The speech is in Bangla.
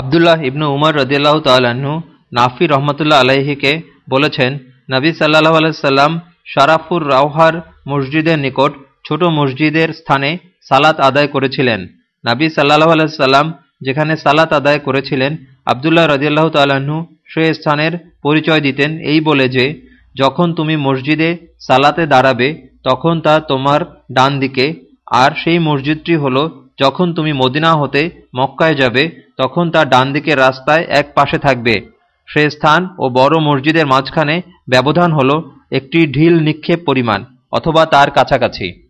আবদুল্লাহ ইবনু উমর রদিয়াল্লাহ তাল্লাহ্ন নাফি রহমতুল্লাহ আলাইহিকে বলেছেন, নবী সাল্লাহ আলাইসাল্লাম শারাফুর রাওহার মসজিদের নিকট ছোট মসজিদের স্থানে সালাত আদায় করেছিলেন। নাবী সাল্লাহ আলাইসাল্লাম যেখানে সালাত আদায় করেছিলেন, আবদুল্লাহ রদিয়াল্লাহ তাল্লাহ্ন সে স্থানের পরিচয় দিতেন এই বলে যে, যখন তুমি মসজিদে সালাতে দাঁড়াবে, তখন তা তোমার ডান দিকে, আর সেই মসজিদটি হল যখন তুমি মদিনা হতে মক্কায় যাবে তখন তা ডান দিকের রাস্তায় এক পাশে থাকবে। সে স্থান ও বড় মসজিদের মাঝখানে ব্যবধান হল একটি ঢিল নিক্ষেপ পরিমাণ, অথবা তার কাছাকাছি।